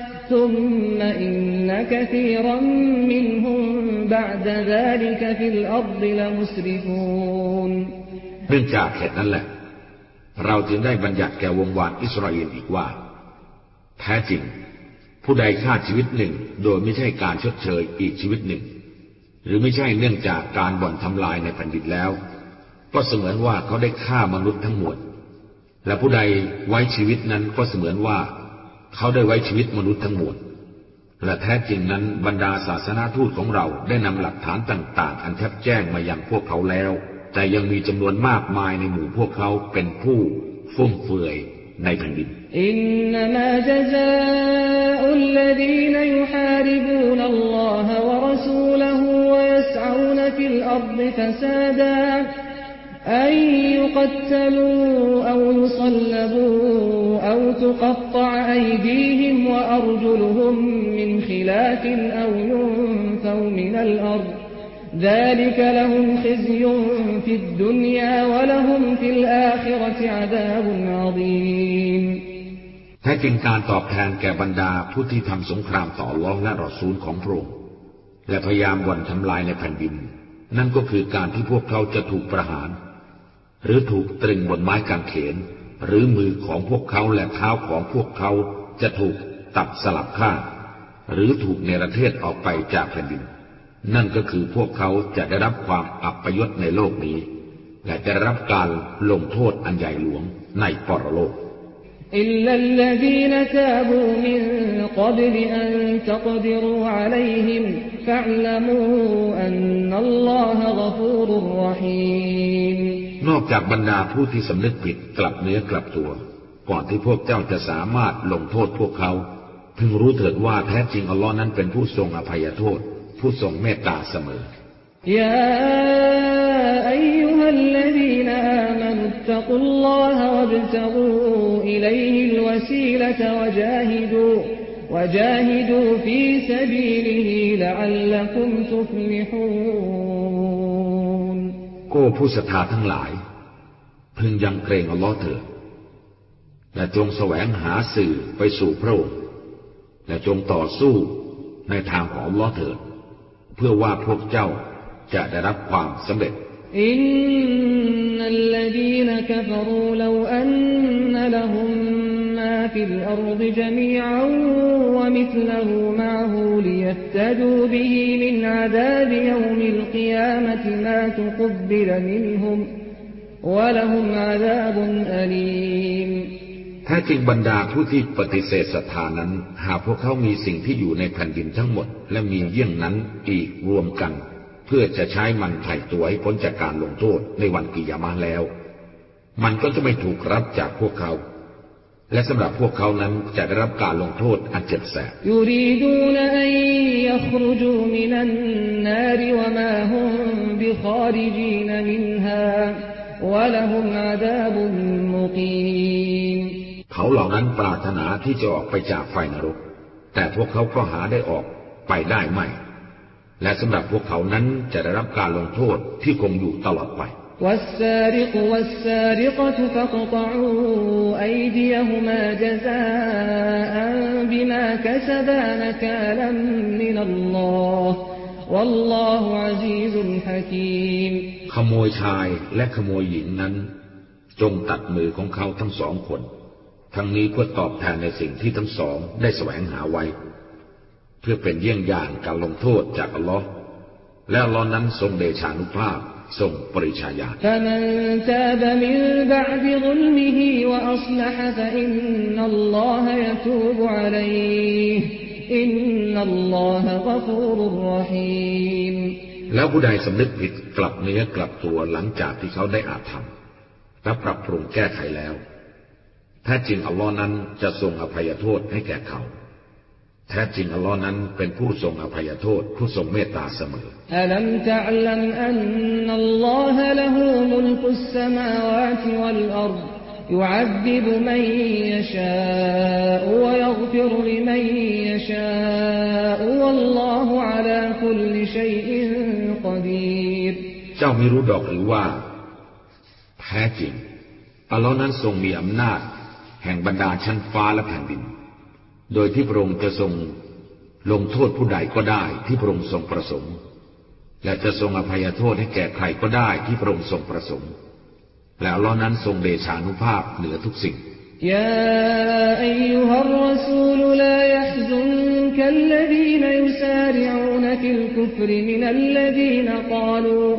ثم إن كثيرا منهم بعد ذلك في الأرض لمسرفون เนื่องจากเหตุนั้นแหละเราจึงได้บัญญัติแก่วงวานอิสราเอลอีกว่า แท้จริง ผู้ใดฆ่าชีวิตหนึ่ง โดยไม่ใช่การชดเชยอีกชีวิตหนึ่ง หรือไม่ใช่เนื่องจากการบ่อนทำลายในแผ่นดินแล้ว ก็เสมือนว่าเขาได้ฆ่ามนุษย์ทั้งหมด และผู้ใดไว้ชีวิตนั้นก็เสมือนว่า เขาได้ไว้ชีวิตมนุษย์ทั้งหมดและแท้จริงนั้นบรรดาศาสนาทูตของเราได้นำหลักฐานต่างๆ อันแทบแจ้งมายังพวกเขาแล้ว แต่ยังมีจำนวนมากมายในหมู่พวกเขาเป็นผู้ฟุ่มเฟือยในแผ่นดินอินนามาจซาอุลลดีนยุฮาริบูนัลลอฮะวะรสูลหูวะยัสอูนฟิลอัรฎฟะซาดา أن يقتلوا أو يصلبوا أو تقطع أيديهم وأرجلهم من خلاف أو ينفوا من الأرض ذلك لهم خزي في الدنيا ولهم في الآخرة عذاب عظيم แท้จริงการตอบแทนแก่บรรดาผู้ที่ทำสงครามต่อร้องและรอซูลของพระองค์และพยายามวันทำลายในแผ่นดิน นั่นก็คือการที่พวกเขาจะถูกประหาร หรือถูกตรึงบนไม้กางเขน หรือมือของพวกเขาและเท้าของพวกเขาจะถูกตัดสลับข้างหรือถูกเนรเทศออกไปจากแผ่นดิน นั่นก็คือพวกเขาจะได้รับความอับปยศในโลกนี้ และจะรับการลงโทษอันใหญ่หลวงในปรโลกอิลลัลลดีนตาบูมินกับลอันตกดิรูอะลัยฮิมฟะลมูอันนัลลอฮะกฟูรุรรหีม นอกจากบรรดาผู้ที่สำนึกผิดกลับเนื้อกลับตัว ก่อนที่พวกเจ้าจะสามารถลงโทษพวกเขาพึงรู้เถิดว่าแท้จริงอัลลอฮ์นั้นเป็นผู้ทรงอภัยโทษ ผู้ทรงเมตตาเสมอยาอัยยุฮัลลดีนอามานุตตะกุลลอฮะวับตะกูอิลัยฮิลวะซีละตวะจาฮิดูวะจาฮิ โอ้ผู้ศรัทธาทั้งหลาย พึงยังเกรงอัลลอฮ์เถิดและจงแสวงหาสื่อไปสู่พระองค์และจงต่อสู้ในทางของอัลลอฮ์เถิด เพื่อว่าพวกเจ้าจะได้รับความสำเร็จอินนัลลดีนกฟรูลวอันลหุม ما في الأرض جميعا ومثله معه ليفتدوا به من عذاب يوم القيامة ما تقبل منهم ولهم عذاب أليم แท้จริงบรรดาผู้ที่ปฏิเสธศรัทธานั้น หากพวกเขามีสิ่งที่อยู่ในแผ่นดินทั้งหมด และมีเยี่ยงนั้นอีกรวมกัน เพื่อจะใช้มันไถ่ตัวให้พ้นจากการลงโทษในวันกิยามะแล้ว มันก็จะไม่ถูกรับจากพวกเขา และสำหรับพวกเขานั้นจะได้รับการลงโทษอันเจ็บแสบเขาเหล่านั้นปรารถนาที่จะออกไปจากไฟนรก แต่พวกเขาก็หาได้ออกไปได้ไม่ และสำหรับพวกเขานั้นจะได้รับการลงโทษที่คงอยู่ตลอดไป والسارق والسارقة فاقطعوا أيديهما جزاء بما كسبا نكالا من الله والله عزيز حكيم ขโมยชายและขโมยหญิงนั้น จงตัดมือของเขาทั้งสองคน ทั้งนี้เพื่อตอบแทนในสิ่งที่ทั้งสองได้แสวงหาไว้ เพื่อเป็นเยี่ยงอย่างการลงโทษจากอัลลอฮ์และอัลลอฮ์นั้นทรงเดชานุภาพ ทรงปริชาญาแล้วผู้ใดสำนึกผิดกลับเนื้อกลับตัวหลังจากที่เขาได้อาจทำและปรับปรุงแก้ไขแล้ว ถ้าจริงอัลลอฮ์นั้นจะทรงอภัยโทษให้แก่เขา แท้จริงอัลลอฮ์นั้นเป็นผู้ทรงอภัยโทษ ผู้ทรงเมตตาเสมอ ألم تعلم أن الله له ملك السماوات والأرض يعذب من يشاء ويغفر لمن يشاء والله على كل شيء قدير เจ้าไม่รู้ดอกหรือว่าแท้จริงอัลลอฮ์นั้นทรงมีอำนาจ แห่งบรรดาชั้นฟ้าและแผ่นดิน โดยที่พระองค์จะทรงลงโทษผู้ใดก็ได้ที่พระองค์ทรงประสงค์ และจะทรงอภัยโทษให้แก่ใครก็ได้ที่พระองค์ทรงประสงค์ และอัลลอฮ์นั้นทรงเดชานุภาพเหนือทุกสิ่ง يا أيها الرسول لا يحزنك الذين يسارعون في الكفر من الذين قالوا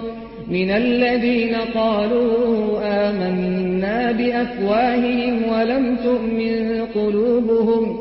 من الذين قالوا آمنا بأفواههم ولم تؤمن قلوبهم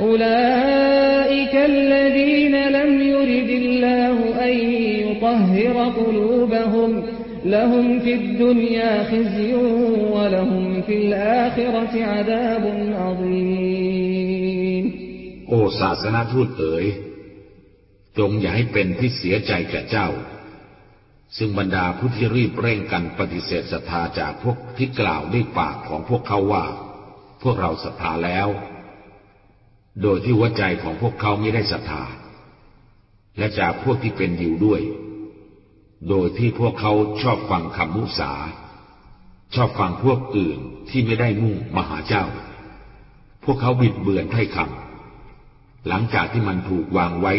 أولئك الذين لم يرد الله أن يطهر قلوبهم لهم في الدنيا خزي ولهم في الآخرة عذاب عظيم โอ้ศาสนาทูตเอ๋ยจงอย่าให้เป็นที่เสียใจแก่เจ้า ซึ่งบรรดาผู้ที่รีบเร่งกันปฏิเสธศรัทธาจากพวกที่กล่าวด้วยปากของพวกเขาว่า พวกเราศรัทธาแล้ว โดยที่หัวใจของพวกเขาไม่ได้ศรัทธา และจากพวกที่เป็นยิวด้วย โดยที่พวกเขาชอบฟังคำมุสา ชอบฟังพวกอื่นที่ไม่ได้มุ่งมหาเจ้า พวกเขาบิดเบือนถ้อยคำหลังจากที่มันถูกวางไว้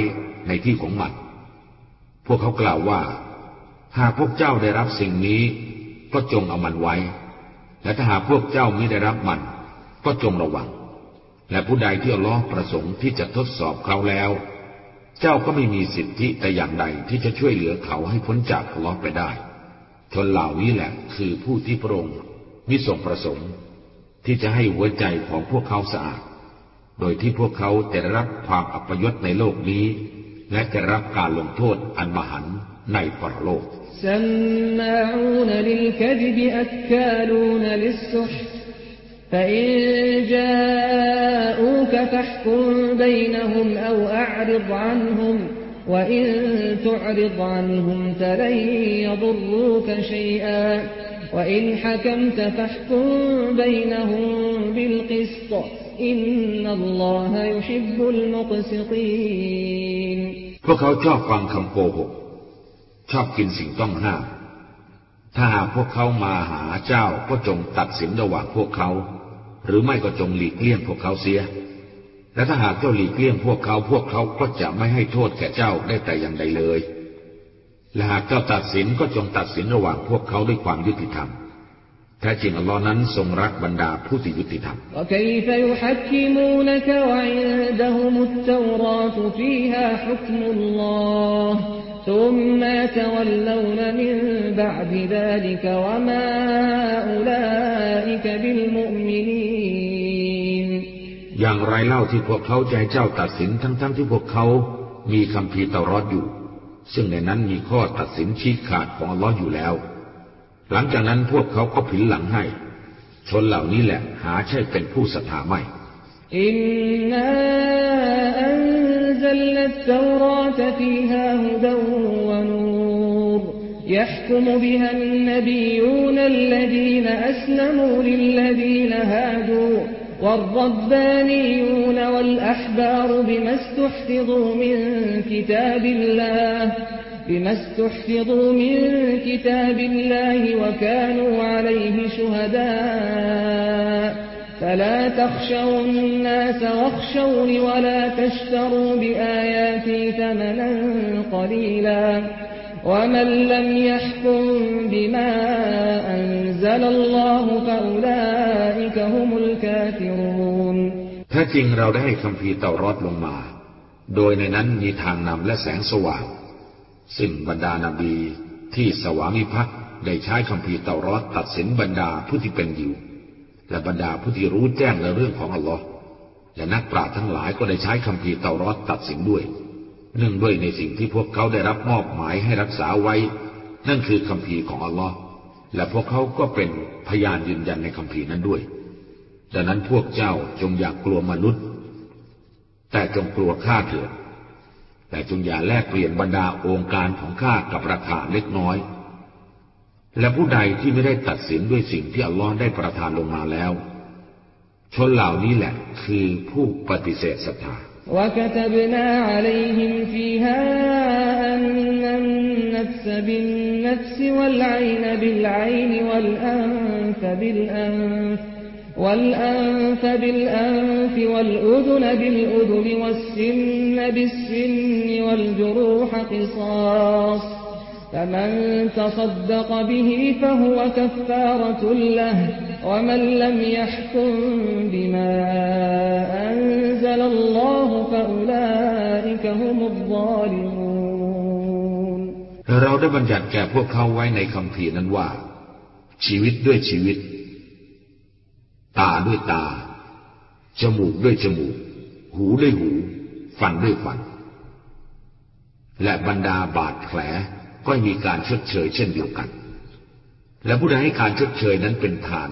ในที่ของมัน พวกเขากล่าวว่า หากพวกเจ้าได้รับสิ่งนี้ ก็จงเอามันไว้ และถ้าหากพวกเจ้าไม่ได้รับมัน ก็จงระวัง และผู้ใดที่อัลลอฮ์ประสงค์ที่จะทดสอบเขาแล้ว เจ้าก็ไม่มีสิทธิแต่อย่างใดที่จะช่วยเหลือเขาให้พ้นจากอัลลอฮ์ไปได้ชนเหล่านี้แหละคือผู้ที่พระองค์มิทรงประสงค์ ที่จะให้หัวใจของพวกเขาสะอาด โดยที่พวกเขาจะได้รับความอัปยศในโลกนี้ และจะรับการลงโทษอันมหันต์ในปรโลก سماعون للكذب أكالون للسحت فإن جاءوك فاحكم بينهم أو أعرض عنهم وإن تعرض عنهم فلن يضروك شيئا وإن حكمت فاحكم بينهم بالقسط إن الله يحب المقسطين พวกเขาชอบฟังคำโกหก ชอบกินสิ่งต้องห้าม ถ้าหากพวกเขามาหาเจ้าก็จงตัดสินระหว่างพวกเขา หรือไม่ก็จงหลีกเลี่ยงพวกเขาเสีย และถ้าหากเจ้าหลีกเลี่ยงพวกเขาพวกเขาก็จะไม่ให้โทษแก่เจ้าได้แต่อย่างใดเลย และหากเจ้าตัดสินก็จงตัดสินระหว่างพวกเขาด้วยความยุติธรรม แท้จริงอัลลอฮ์นั้นทรงรักบรรดาผู้ที่ยุติธรรมอย่างไรเล่าที่พวกเขาใจเจ้าตัดสินทั้งๆทที่พวกเขามีคำพีเตารอดอยู่ ซึ่งในนั้นมีข้อตัดสินชี้ขาดของอัลลอฮ์อยู่แล้ว หลังจากนั้นพวกเขาก็ผินหลังให้ ชนเหล่านี้แหละหาใช่เป็นผู้ศรัทธาไม่ อินนาอันซัลนัตตาวราตฟีฮาฮุดวะนูร يحكم بها النبيون الذين أسلموا للذين هادوا والربانيون والأحبار بما استحفظوا من كتاب الله بما استحفظوا من كتاب الله وكانوا عليه شهداء فلا تخشوا الناس واخشوني ولا تشتروا بآياتي ثمنا قليلا ومن لم يحكم بما أنزل الله فأولئك هم الكافرون แท้จริงเราได้ให้คำพีเตารอดลงมา โดยในนั้นมีทางนำและแสงสว่าง ซึ่งบรรดานาบีที่สวามิภักดิ์ได้ใช้คำพีเตารอดตัดสินบรรดาผู้ที่เป็นอยู่ และบรรดาผู้ที่รู้แจ้งในเรื่องของอัลลอฮ์และนักปราชญ์ทั้งหลายก็ได้ใช้คำพีเตารอดตัดสินด้วย เนื่องด้วยในสิ่งที่พวกเขาได้รับมอบหมายให้รักษาไว้ นั่นคือคำพีของอัลลอฮ์และพวกเขาก็เป็นพยานยืนยันในคำพีนั้นด้วย ดังนั้นพวกเจ้าจงอย่ากกลัวมนุษย์ แต่จงกลัวข้าเถิด แต่จงอย่าแลกเปลี่ยนบรรดาองค์การของข้ากับราคาเล็กน้อย และผู้ใดที่ไม่ได้ตัดสินด้วยสิ่งที่อัลลอฮ์ได้ประทานลงมาแล้ว ชนเหล่านี้แหละคือผู้ปฏิเสธศรัทธา وكتبنا عليهم فيها أن النفس بالنفس والعين بالعين والأنف بالأنف والأنف بالأنف والأذن بالأذن والسن بالسن والجروح قصاص فمن تصدق به فهو كفارة له ومن لم يحكم بما أنزل الله فأولئك هم الظالمون เราได้บัญญัติแก่พวกเขาไว้ในคำพีนั้นว่า ชีวิตด้วยชีวิต ตาด้วยตา จมูกด้วยจมูก หูด้วยหู ฟันด้วยฟัน และบรรดาบาดแผลก็มีการชดเชยเช่นเดียวกัน และผู้ใดให้การชดเชยนั้นเป็นทาน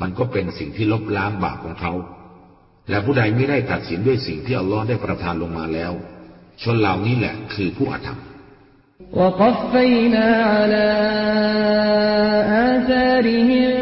มันก็เป็นสิ่งที่ลบล้างบาปของเขา และผู้ใดไม่ได้ตัดสินด้วยสิ่งที่อัลลอฮ์ได้ประทานลงมาแล้ว ชนเหล่านี้แหละคือผู้อาธรรม وقفينا على آثارهم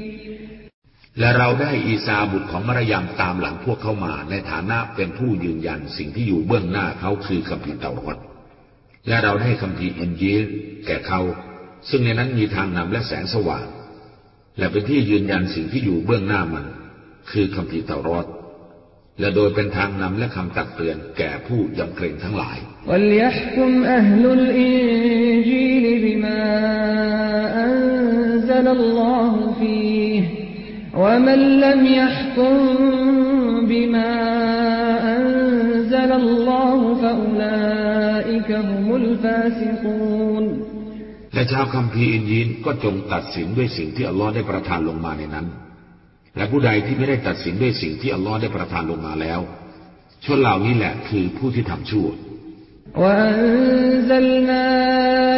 และเราได้อีซาบุตรของมารยามตามหลังพวกเข้ามา ในฐานะเป็นผู้ยืนยันสิ่งที่อยู่เบื้องหน้าเขาคือคำพิเตารอดและเราให้คำพีอินยีลแก่เขา ซึ่งในนั้นมีทางนำและแสงสว่าง และเป็นที่ยืนยันสิ่งที่อยู่เบื้องหน้ามัน คือคำพีเตารอดและโดยเป็นทางนำและคำตักเตือนแก่ผู้ยำเกรงทั้งหลายอัลลอฮฺฟี ومن لم يحكم بما أنزل الله فأولئك هم الفاسقون และ และชาวคัมภีร์อินยีนก็จงตัดสินด้วยสิ่งที่อัลลอฮ์ได้ประทานลงมาในนั้น และผู้ใดที่ไม่ได้ตัดสินด้วยสิ่งที่อัลลอฮ์ได้ประทานลงมาแล้วชนเหล่านี้แหละคือผู้ที่ทำชั่ว وأنزلنا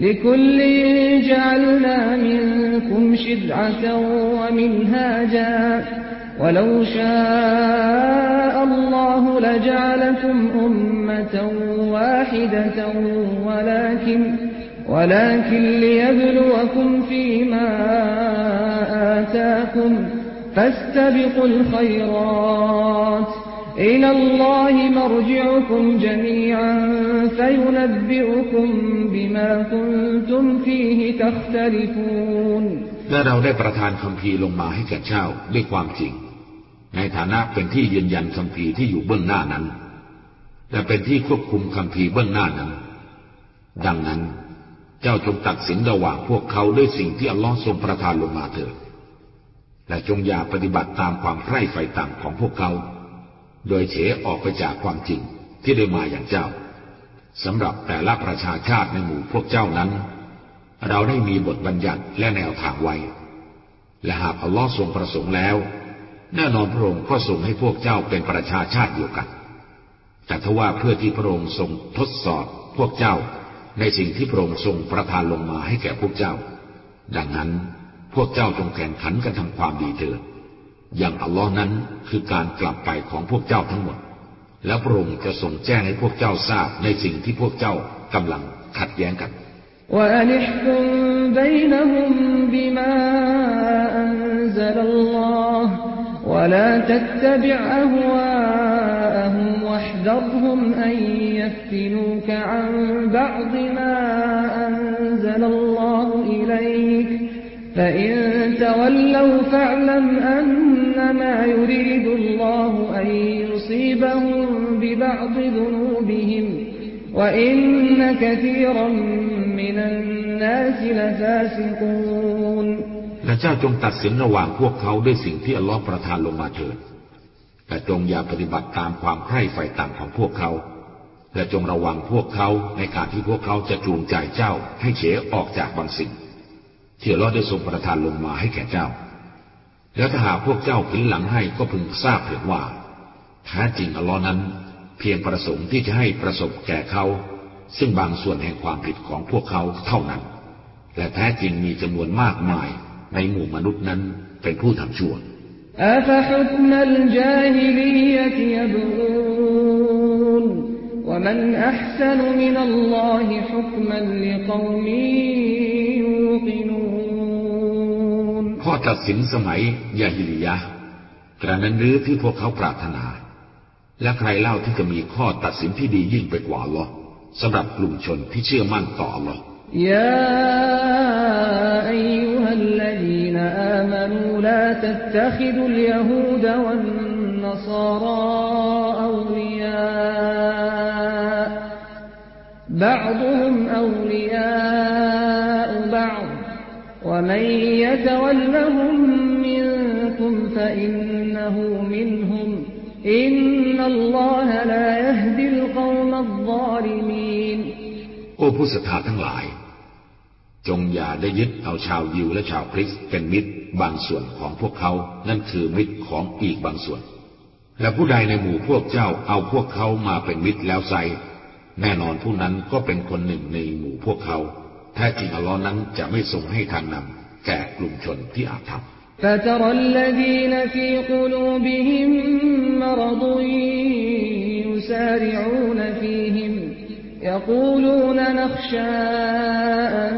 لكل جعلنا منكم شرعة ومنهاجا. ولو شاء الله لجعلكم أمة واحدة ولكن ولكن ليبلوكم فيما آتاكم. فاستبقوا الخيرات. إلى الله مرجعكم جميعا فينبئكم بما كنتم فيه تختلفون และเราได้ประทานคำพีลงมาให้แก่เจ้าด้วยความจริง ในฐานะเป็นที่ยืนยันคำพีที่อยู่เบื้องหน้านั้น และเป็นที่ควบคุมคำพีเบื้องหน้านั้น ดังนั้น เจ้าจงตัดสินระหว่างพวกเขาด้วยสิ่งที่อัลลอฮ์ทรงประทานลงมาเถิดและจงอย่าปฏิบัติตามความใคร่ไฟต่ำของพวกเขา โดยเฉออกไปจากความจริงที่ได้มาอย่างเจ้าสำหรับแต่ละประชาชาติในหมู่พวกเจ้านั้น เราได้มีบทบัญญัติและแนวทางไว้ และหากอัลลอฮ์ทรงประสงค์แล้ว แน่นอนพระองค์ก็ทรงให้พวกเจ้าเป็นประชาชาติเดียวกัน แต่ทว่าเพื่อที่พระองค์ทรงทดสอบพวกเจ้าในสิ่งที่พระองค์ทรงประทานลงมาให้แก่พวกเจ้า ดังนั้นพวกเจ้าจงแข่งขันกันทำความดีเถิด อย่างอัลลอฮ์นั้นคือการกลับไปของพวกเจ้าทั้งหมด และพระองค์จะส่งแจ้งให้พวกเจ้าทราบในสิ่งที่พวกเจ้ากำลังขัดแย้งกันและ فإن تولوا فاعلم أنما يريد الله أن يصيبهم ببعض ذنوبهم وإن كثيرا من الناس لفاسقون และเจ้าจงตัดสินระหว่างพวกเขาด้วยสิ่งที่อัลลอฮ์ประทานลงมาเถิดแต่จงอย่าปฏิบัติตามความใคร่ไฟต่ำของพวกเขา และจงระวังพวกเขาในการที่พวกเขาจะจูงใจเจ้าให้เฉออกจากบางสิ่ง ที่เราได้ทรงประทานลงมาให้แก่เจ้า แล้วถ้าหาพวกเจ้าผินหลังให้ก็พึงทราบเถิดว่าแท้จริงอลอนั้น เพียงประสงค์ที่จะให้ประสบแก่เขา ซึ่งบางส่วนแห่งความผิดของพวกเขาเท่านั้น และแท้จริงมีจำนวนมากมายในหมู่มนุษย์นั้นเป็นผู้ทำชั่วอาฟะฮุกมัลจาฮิลียะยบรูนวะมันอัพซนมินัลลอฮิฮุกมัลลิกวมี ข้อตัดสินสมัยยาฮิลิยะกระนั้นหรือที่พวกเขาปรารถนา และใครเล่าที่จะมีข้อตัดสินที่ดียิ่งไปกว่าลอสำหรับกลุ่มชนที่เชื่อมั่นต่อลอยาอัยยุฮัลลดีนอามานูลาตัตตคิดุลยะฮูดวันนศาราอลียา بعضهم أولياء بعض ومن يتولهم منكم فإنه منهم إن الله لا يهدي القوم الظالمين โอ้ผู้ศรัทธาทั้งหลาย จงอย่าได้ยึดเอาชาวยิวและชาวคริสต์เป็นมิตรบางส่วนของพวกเขา นั่นคือมิตรของอีกบางส่วน และผู้ใดในหมู่พวกเจ้าเอาพวกเขามาเป็นมิตรแล้วไซแน่นอนผู้นั้นก็เป็นคนหนึ่งในหมู่พวกเขา แท้จริงอัลลอฮ์นั้นจะไม่ทรงให้ทางนำแก่กลุ่มชนที่อาธรรม فترى الذين في قلوبهم مرض يسارعون فيهم يقولون نخشى أن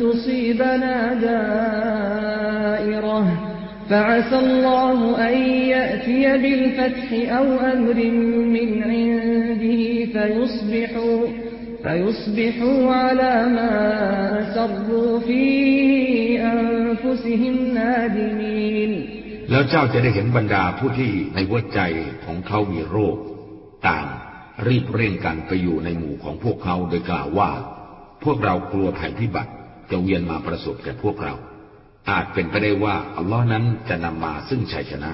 تصيبنا دائرة فعسى الله أن يأتي بالفتح أو أمر من عنده فيصبحوا فيصبحوا على ما أسروا في أنفسهم نادمين แล้วเจ้าจะได้เห็นบรรดาผู้ที่ในหัวใจของเขามีโรค ต่างรีบเร่งกันไปอยู่ในหมู่ของพวกเขาโดยกล่าวว่า พวกเรากลัวภัยพิบัติจะเวียนมาประสบแก่พวกเรา อาจเป็นไปได้ว่าอัลลอฮ์นั้นจะนำมาซึ่งชัยชนะ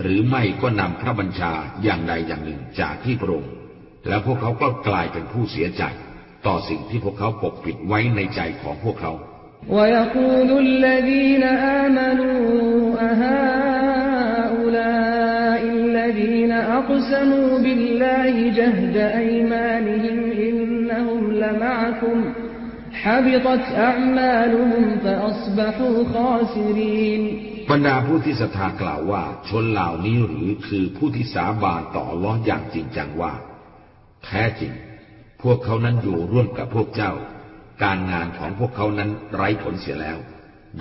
หรือไม่ก็นำพระบัญชาอย่างใดอย่างหนึ่งจากที่พระองค์ แล้วพวกเขาก็กลายเป็นผู้เสียใจ ต่อสิ่งที่พวกเขาปกปิดไว้ในใจของพวกเขา ويقول الذين آمنوا أهؤلاء الذين أقسموا بالله جهد أيمانهم إنهم لمعكم حبطت أعمالهم فأصبحوا خاسرين บรรดาผู้ที่ศรัทธากล่าวว่า ชนเหล่านี้หรือคือผู้ที่สาบานต่อล้ออย่างจริงจังว่า แท้จริง พวกเขานั้นอยู่ร่วมกับพวกเจ้า การงานของพวกเขานั้นไร้ผลเสียแล้ว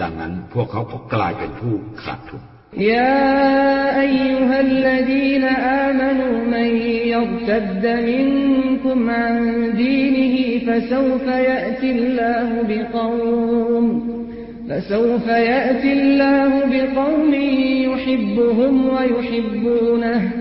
ดังนั้นพวกเขาก็กลายเป็นผู้ขาดทุน يا أيها الذين آمنوا من يرتد منكم عن دينه فسوف يأتي الله بقوم فسوف يأتي الله بقوم يحبهم ويحبونه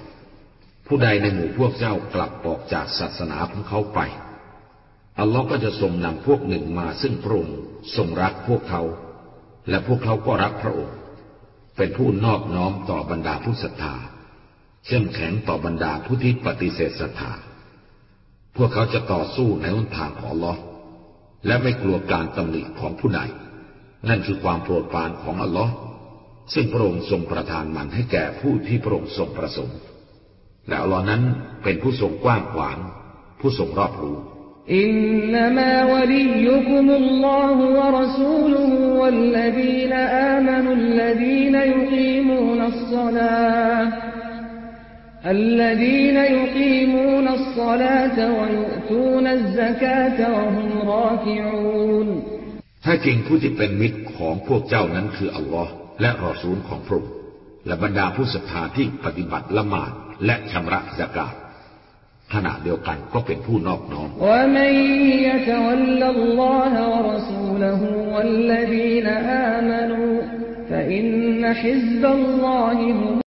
ผู้ใดในหมู่พวกเจ้ากลับออกจากศาสนาของเขาไป อัลลอฮ์ก็จะทรงนำพวกหนึ่งมาซึ่งพระองค์ทรงรักพวกเขา และพวกเขาก็รักพระองค์ เป็นผู้นอบน้อมต่อบรรดาผู้ศรัทธาเข้มแข็งต่อบรรดาผู้ที่ปฏิเสธศรัทธา พวกเขาจะต่อสู้ในหนทางของอัลลอฮ์และไม่กลัวการตำหนิของผู้ใด นั่นคือความโปรดปรานของอัลลอฮ์ซึ่งพระองค์ทรงประทานมันให้แก่ผู้ที่พระองค์ทรงประสงค์ และอัลลอฮ์นั้นเป็นผู้ทรงกว้างขวาง ผู้ทรงรอบรู้ إنما وليكم الله ورسوله والذين آمنوا الذين يقيمون الصلاة الذين يقيمون الصلاة ويؤتون الزكاة وهم راكعون ถ้าจริงผู้ที่เป็นมิตรของพวกเจ้านั้นคืออัลลอฮ์และรอซูลของพระองค์และบรรดาผู้ศรัทธาที่ปฏิบัติละหมาด และชำระสกาดขณะเดียวกันก็เป็นผู้นอบน้อมและ